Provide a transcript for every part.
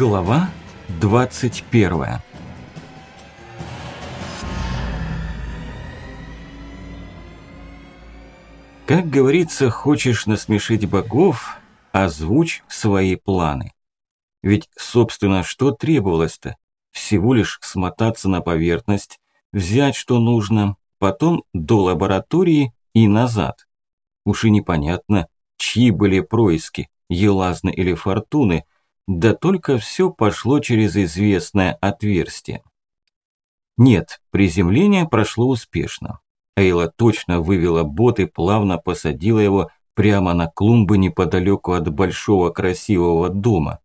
Глава 21 Как говорится, хочешь насмешить богов, озвучь свои планы. Ведь, собственно, что требовалось-то? Всего лишь смотаться на поверхность, взять что нужно, потом до лаборатории и назад. Уж и непонятно, чьи были происки, Елазны или Фортуны, да только все пошло через известное отверстие. Нет, приземление прошло успешно. Эйла точно вывела бот и плавно посадила его прямо на клумбы неподалеку от большого красивого дома.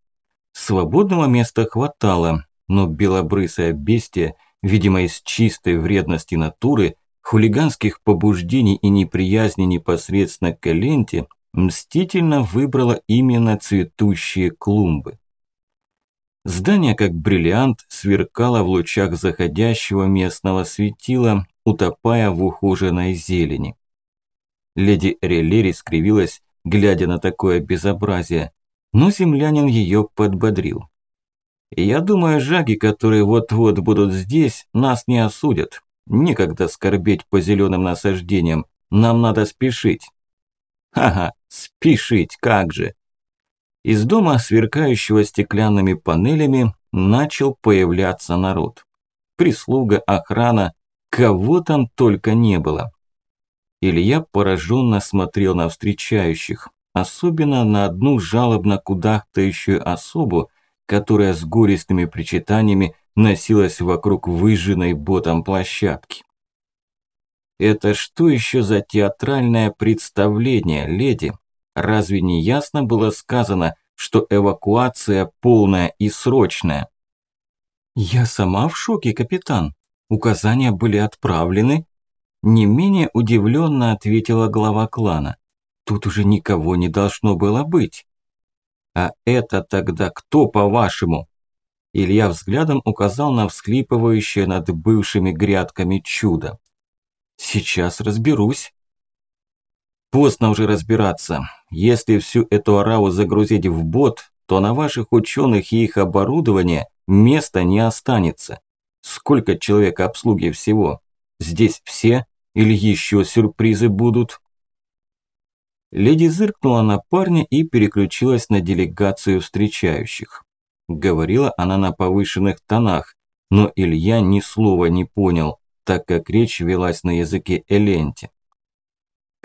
Свободного места хватало, но белобрысое бестия, видимо из чистой вредности натуры, хулиганских побуждений и неприязни непосредственно к ленте, мстительно выбрала именно цветущие клумбы. Здание, как бриллиант, сверкало в лучах заходящего местного светила, утопая в ухоженной зелени. Леди Релери скривилась, глядя на такое безобразие, но землянин ее подбодрил. «Я думаю, жаги, которые вот-вот будут здесь, нас не осудят. Некогда скорбеть по зеленым насаждениям, нам надо спешить». «Ха-ха, спешить, как же!» Из дома, сверкающего стеклянными панелями, начал появляться народ. Прислуга, охрана, кого там только не было. Илья пораженно смотрел на встречающих, особенно на одну жалобно кудахтающую особу, которая с горестными причитаниями носилась вокруг выжженной ботом площадки. «Это что еще за театральное представление, леди? Разве не ясно было сказано, что эвакуация полная и срочная?» «Я сама в шоке, капитан. Указания были отправлены, не менее удивленно ответила глава клана. Тут уже никого не должно было быть. А это тогда кто, по-вашему? Илья взглядом указал на всхлипывающее над бывшими грядками чудо. Сейчас разберусь. Поздно уже разбираться. Если всю эту ораву загрузить в бот, то на ваших ученых и их оборудование места не останется. Сколько человек обслуги всего? Здесь все? Или еще сюрпризы будут? Леди зыркнула на парня и переключилась на делегацию встречающих. Говорила она на повышенных тонах, но Илья ни слова не понял, так как речь велась на языке Эленти.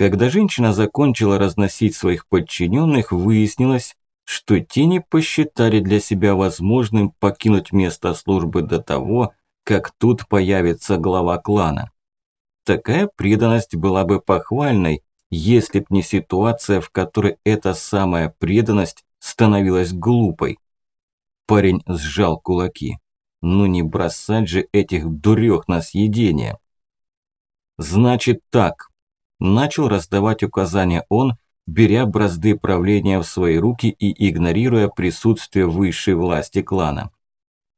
Когда женщина закончила разносить своих подчиненных, выяснилось, что те не посчитали для себя возможным покинуть место службы до того, как тут появится глава клана. Такая преданность была бы похвальной, если б не ситуация, в которой эта самая преданность становилась глупой. Парень сжал кулаки. Ну не бросать же этих дурёх на съедение. Значит так. Начал раздавать указания он, беря бразды правления в свои руки и игнорируя присутствие высшей власти клана.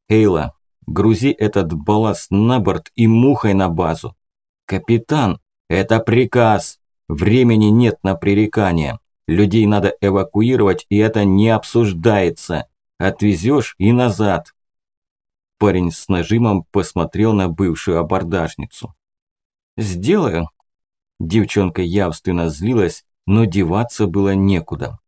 Эйла, грузи этот балласт на борт и мухой на базу. «Капитан, это приказ! Времени нет на пререкания. Людей надо эвакуировать, и это не обсуждается. Отвезешь и назад». Парень с нажимом посмотрел на бывшую абордажницу. «Сделаю». Девчонка явственно злилась, но деваться было некуда.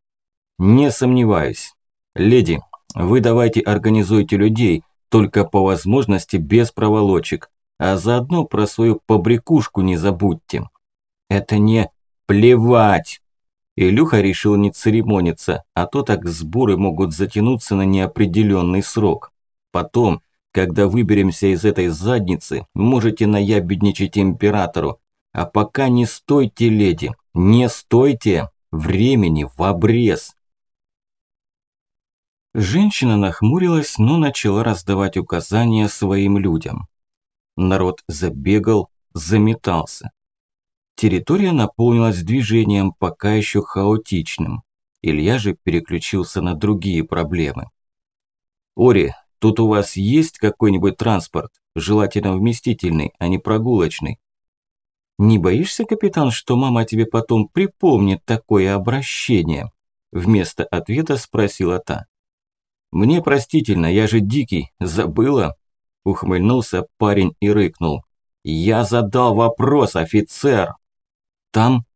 «Не сомневаюсь. Леди, вы давайте организуйте людей, только по возможности без проволочек а заодно про свою побрякушку не забудьте. Это не плевать. Илюха решил не церемониться, а то так сборы могут затянуться на неопределенный срок. Потом, когда выберемся из этой задницы, можете наябедничать императору. А пока не стойте, леди, не стойте, времени в обрез. Женщина нахмурилась, но начала раздавать указания своим людям. Народ забегал, заметался. Территория наполнилась движением, пока еще хаотичным. Илья же переключился на другие проблемы. «Ори, тут у вас есть какой-нибудь транспорт? Желательно вместительный, а не прогулочный?» «Не боишься, капитан, что мама тебе потом припомнит такое обращение?» Вместо ответа спросила та. Мне простительно, я же дикий, забыла?» Ухмыльнулся парень и рыкнул. «Я задал вопрос, офицер!» «Там?»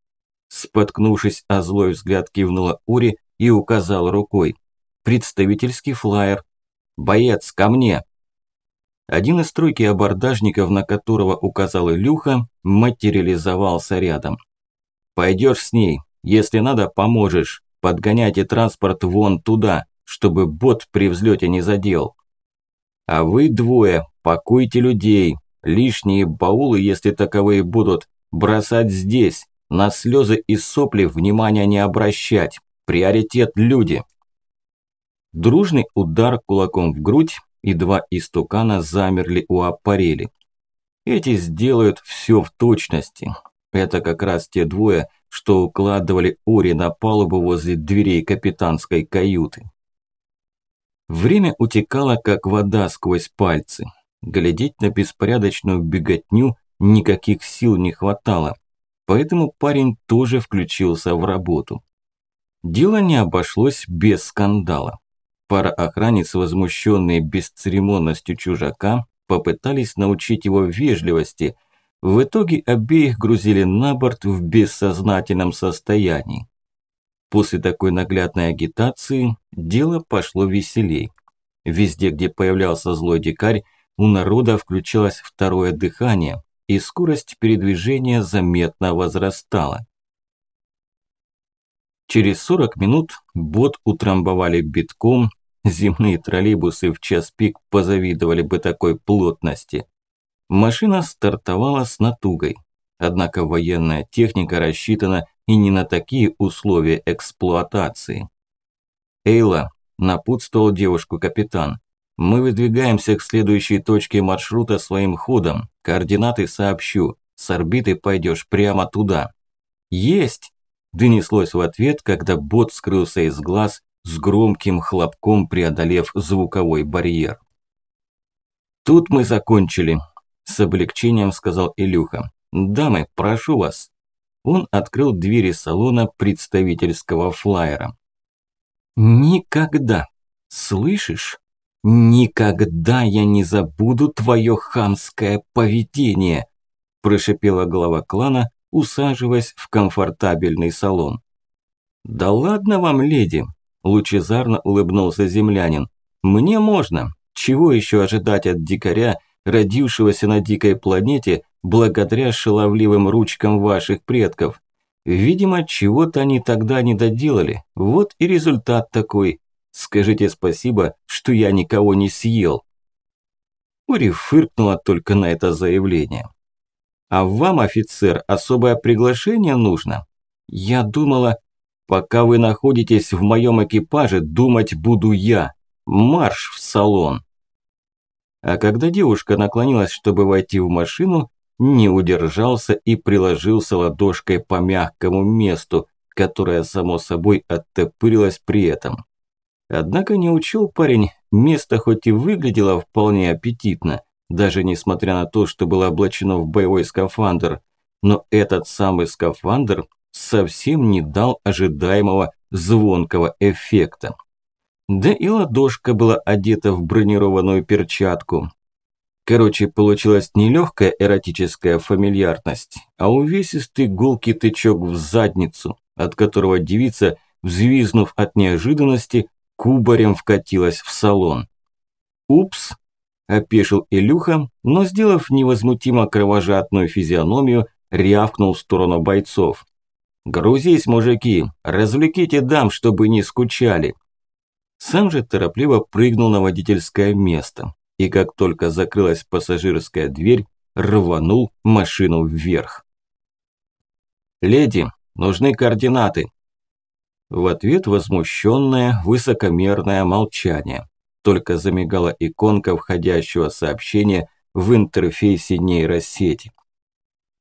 Споткнувшись о злой взгляд, кивнула Ури и указал рукой. «Представительский флаер. Боец, ко мне!» Один из тройки абордажников, на которого указал Илюха, материализовался рядом. «Пойдешь с ней, если надо, поможешь. Подгоняйте транспорт вон туда, чтобы бот при взлете не задел. А вы двое, пакуйте людей. Лишние баулы, если таковые будут, бросать здесь. На слезы и сопли внимания не обращать. Приоритет люди. Дружный удар кулаком в грудь, и два истукана замерли у аппарели. Эти сделают все в точности. Это как раз те двое, что укладывали Ори на палубу возле дверей капитанской каюты. Время утекало, как вода сквозь пальцы. Глядеть на беспорядочную беготню никаких сил не хватало, поэтому парень тоже включился в работу. Дело не обошлось без скандала. Пара охранниц, возмущенные бесцеремонностью чужака, попытались научить его вежливости – в итоге обеих грузили на борт в бессознательном состоянии. После такой наглядной агитации дело пошло веселей. Везде, где появлялся злой дикарь, у народа включилось второе дыхание, и скорость передвижения заметно возрастала. Через 40 минут бот утрамбовали битком, земные троллейбусы в час пик позавидовали бы такой плотности. Машина стартовала с натугой. Однако военная техника рассчитана и не на такие условия эксплуатации. «Эйла», – напутствовал девушку капитан, – «мы выдвигаемся к следующей точке маршрута своим ходом. Координаты сообщу. С орбиты пойдешь прямо туда». «Есть!» – донеслось в ответ, когда бот скрылся из глаз, с громким хлопком преодолев звуковой барьер. Тут мы закончили. С облегчением сказал Илюха. «Дамы, прошу вас». Он открыл двери салона представительского флайера. «Никогда, слышишь? Никогда я не забуду твое хамское поведение», прошипела глава клана, усаживаясь в комфортабельный салон. «Да ладно вам, леди», – лучезарно улыбнулся землянин. «Мне можно. Чего еще ожидать от дикаря, родившегося на дикой планете благодаря шаловливым ручкам ваших предков. Видимо, чего-то они тогда не доделали. Вот и результат такой. Скажите спасибо, что я никого не съел. Ури фыркнула только на это заявление. А вам, офицер, особое приглашение нужно? Я думала, пока вы находитесь в моем экипаже, думать буду я. Марш в салон. А когда девушка наклонилась, чтобы войти в машину, не удержался и приложился ладошкой по мягкому месту, которое само собой оттопырилось при этом. Однако не учел парень, место хоть и выглядело вполне аппетитно, даже несмотря на то, что было облачено в боевой скафандр, но этот самый скафандр совсем не дал ожидаемого звонкого эффекта. Да и ладошка была одета в бронированную перчатку. Короче, получилась не легкая эротическая фамильярность, а увесистый гулкий тычок в задницу, от которого девица, взвизнув от неожиданности, кубарем вкатилась в салон. «Упс!» – опешил Илюха, но, сделав невозмутимо кровожадную физиономию, рявкнул в сторону бойцов. «Грузись, мужики, развлеките дам, чтобы не скучали!» Сам же торопливо прыгнул на водительское место и как только закрылась пассажирская дверь, рванул машину вверх. «Леди, нужны координаты!» В ответ возмущенное, высокомерное молчание. Только замигала иконка входящего сообщения в интерфейсе нейросети.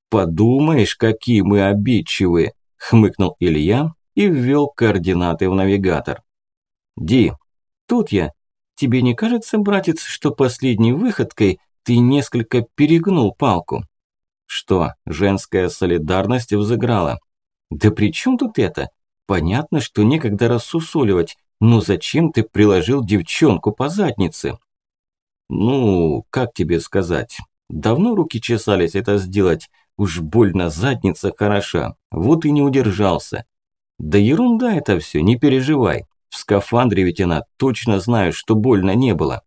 «Подумаешь, какие мы обидчивые!» – хмыкнул Илья и ввел координаты в навигатор. Ди, тут я. Тебе не кажется, братец, что последней выходкой ты несколько перегнул палку? Что, женская солидарность взыграла? Да при чем тут это? Понятно, что некогда рассусоливать. ну зачем ты приложил девчонку по заднице? Ну, как тебе сказать, давно руки чесались это сделать, уж больно задница хороша, вот и не удержался. Да ерунда это все, не переживай, в скафандре ведь она точно знаю, что больно не было.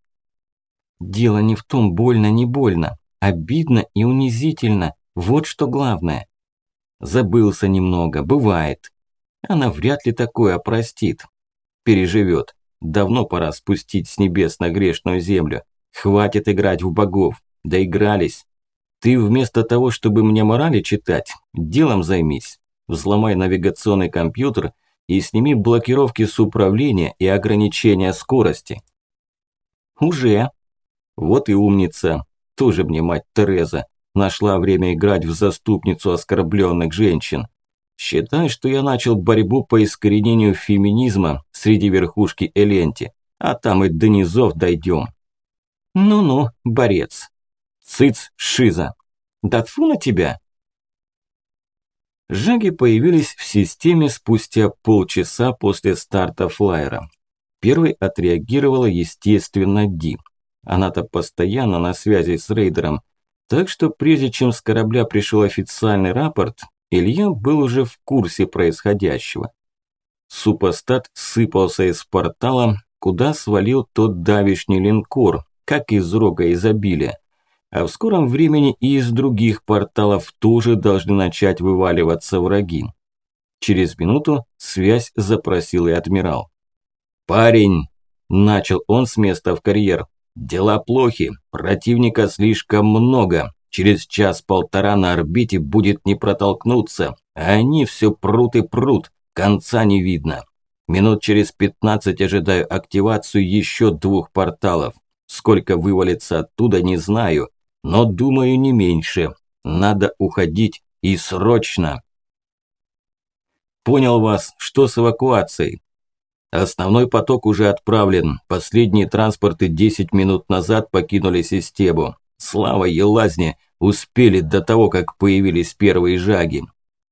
Дело не в том, больно, не больно. Обидно и унизительно. Вот что главное. Забылся немного, бывает. Она вряд ли такое простит. Переживет. Давно пора спустить с небес на грешную землю. Хватит играть в богов. Доигрались. Ты вместо того, чтобы мне морали читать, делом займись. Взломай навигационный компьютер и сними блокировки с управления и ограничения скорости. Уже. Вот и умница. Тоже мне мать Тереза. Нашла время играть в заступницу оскорбленных женщин. Считай, что я начал борьбу по искоренению феминизма среди верхушки Эленти, а там и до низов дойдем. Ну-ну, борец. Цыц, Шиза. Да тьфу на тебя. Жаги появились в системе спустя полчаса после старта флайера. Первой отреагировала, естественно, Ди. Она-то постоянно на связи с рейдером, так что прежде чем с корабля пришел официальный рапорт, Илья был уже в курсе происходящего. Супостат сыпался из портала, куда свалил тот давишний линкор, как из рога изобилия. А в скором времени и из других порталов тоже должны начать вываливаться враги. Через минуту связь запросил и адмирал. «Парень!» – начал он с места в карьер. Дела плохи, противника слишком много. Через час-полтора на орбите будет не протолкнуться, они все прут и прут, конца не видно. Минут через 15 ожидаю активацию еще двух порталов. Сколько вывалится оттуда, не знаю, но думаю не меньше. Надо уходить и срочно. Понял вас, что с эвакуацией? Основной поток уже отправлен. Последние транспорты 10 минут назад покинули систему. Слава Елазне, успели до того, как появились первые жаги.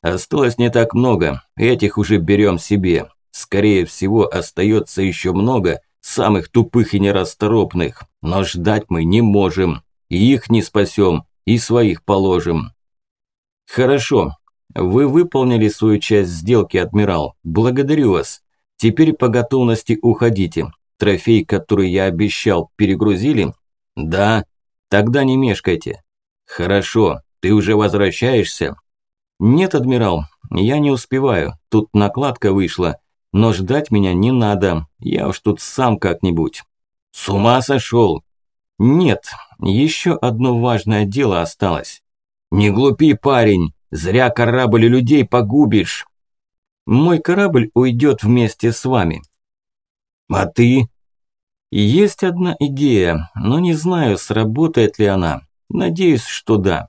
Осталось не так много, этих уже берем себе. Скорее всего, остается еще много самых тупых и нерасторопных, но ждать мы не можем. И их не спасем, и своих положим. Хорошо, вы выполнили свою часть сделки, адмирал. Благодарю вас. Теперь по готовности уходите. Трофей, который я обещал, перегрузили? Да. Тогда не мешкайте. Хорошо. Ты уже возвращаешься? Нет, адмирал, я не успеваю. Тут накладка вышла. Но ждать меня не надо. Я уж тут сам как-нибудь. С ума сошел? Нет, еще одно важное дело осталось. Не глупи, парень. Зря корабль и людей погубишь. Мой корабль уйдет вместе с вами. А ты? Есть одна идея, но не знаю, сработает ли она. Надеюсь, что да.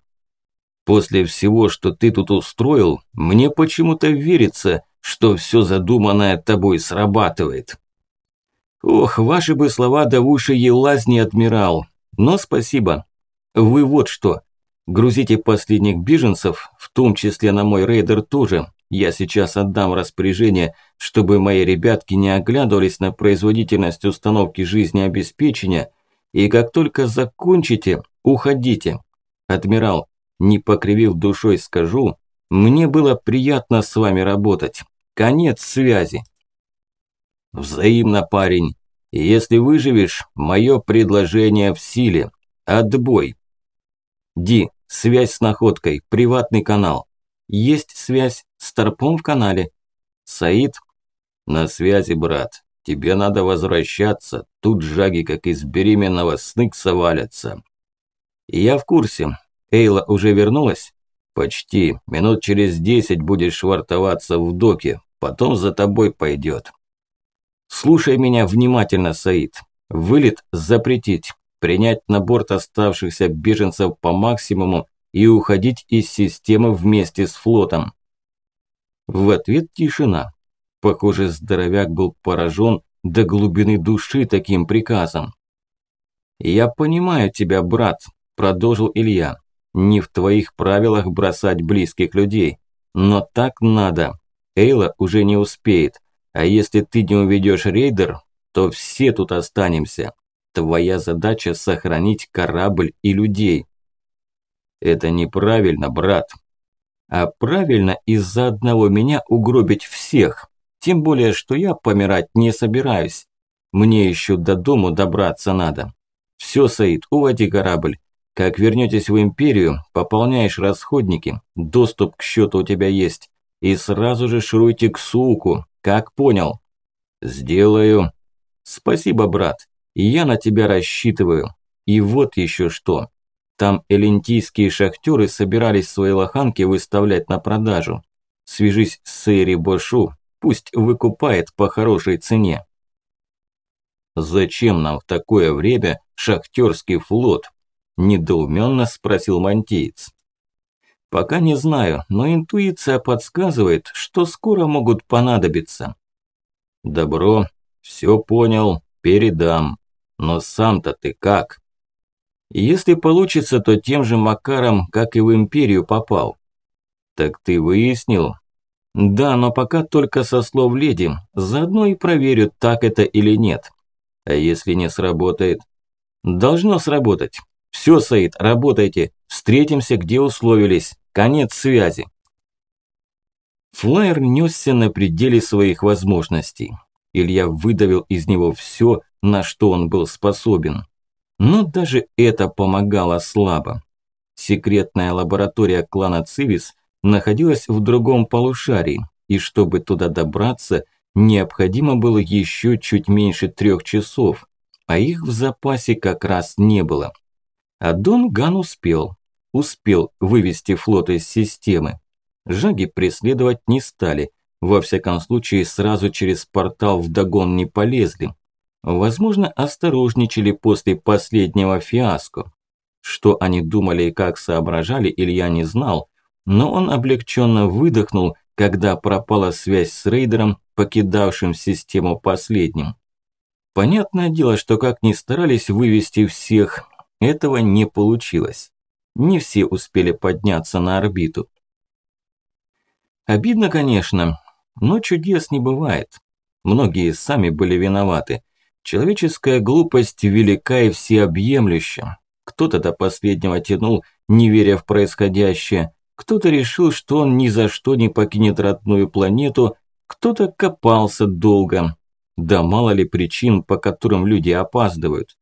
После всего, что ты тут устроил, мне почему-то верится, что все задуманное тобой срабатывает. Ох, ваши бы слова в уши елазни, адмирал. Но спасибо. Вы вот что. Грузите последних беженцев, в том числе на мой рейдер тоже, я сейчас отдам распоряжение, чтобы мои ребятки не оглядывались на производительность установки жизнеобеспечения, и как только закончите, уходите. Адмирал, не покривив душой скажу, мне было приятно с вами работать. Конец связи. Взаимно, парень. Если выживешь, мое предложение в силе. Отбой. Ди, связь с находкой, приватный канал. Есть связь с торпом в канале. Саид? На связи, брат. Тебе надо возвращаться. Тут жаги, как из беременного сныкса валятся. Я в курсе. Эйла уже вернулась? Почти. Минут через десять будешь швартоваться в доке. Потом за тобой пойдет. Слушай меня внимательно, Саид. Вылет запретить. Принять на борт оставшихся беженцев по максимуму и уходить из системы вместе с флотом. В ответ тишина. Похоже, здоровяк был поражен до глубины души таким приказом. «Я понимаю тебя, брат», – продолжил Илья. «Не в твоих правилах бросать близких людей. Но так надо. Эйла уже не успеет. А если ты не уведешь рейдер, то все тут останемся. Твоя задача сохранить корабль и людей. Это неправильно, брат. А правильно из-за одного меня угробить всех. Тем более, что я помирать не собираюсь. Мне еще до дому добраться надо. Все, Саид, уводи корабль. Как вернетесь в Империю, пополняешь расходники, доступ к счету у тебя есть. И сразу же шуруйте к суку, как понял? Сделаю. Спасибо, брат. Я на тебя рассчитываю. И вот еще что. Там элентийские шахтеры собирались свои лоханки выставлять на продажу. Свяжись с Сэри Бошу, пусть выкупает по хорошей цене. «Зачем нам в такое время шахтерский флот?» – недоуменно спросил мантиец. «Пока не знаю, но интуиция подсказывает, что скоро могут понадобиться». «Добро, все понял, передам. Но сам-то ты как?» «Если получится, то тем же Макаром, как и в Империю попал». «Так ты выяснил?» «Да, но пока только со слов леди. Заодно и проверю, так это или нет». А если не сработает? Должно сработать. Все, Саид, работайте. Встретимся, где условились. Конец связи. Флайер несся на пределе своих возможностей. Илья выдавил из него все, на что он был способен. Но даже это помогало слабо. Секретная лаборатория клана Цивис находилась в другом полушарии, и чтобы туда добраться – необходимо было еще чуть меньше трех часов, а их в запасе как раз не было. А Дон Ган успел, успел вывести флот из системы. Жаги преследовать не стали, во всяком случае сразу через портал в догон не полезли. Возможно, осторожничали после последнего фиаско. Что они думали и как соображали, Илья не знал, но он облегченно выдохнул, когда пропала связь с рейдером покидавшим систему последним. Понятное дело, что как ни старались вывести всех, этого не получилось. Не все успели подняться на орбиту. Обидно, конечно, но чудес не бывает. Многие сами были виноваты. Человеческая глупость велика и всеобъемлюща. Кто-то до последнего тянул, не веря в происходящее. Кто-то решил, что он ни за что не покинет родную планету кто-то копался долго. Да мало ли причин, по которым люди опаздывают.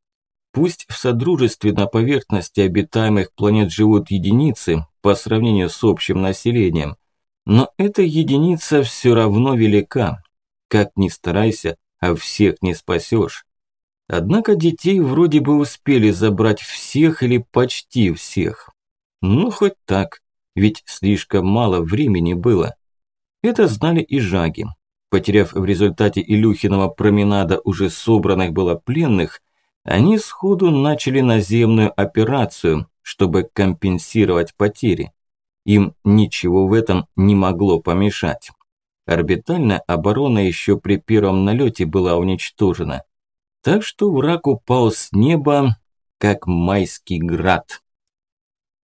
Пусть в Содружестве на поверхности обитаемых планет живут единицы по сравнению с общим населением, но эта единица все равно велика. Как ни старайся, а всех не спасешь. Однако детей вроде бы успели забрать всех или почти всех. Ну, хоть так, ведь слишком мало времени было. Это знали и жаги. Потеряв в результате Илюхиного променада уже собранных было пленных, они сходу начали наземную операцию, чтобы компенсировать потери. Им ничего в этом не могло помешать. Орбитальная оборона еще при первом налете была уничтожена. Так что враг упал с неба, как майский град.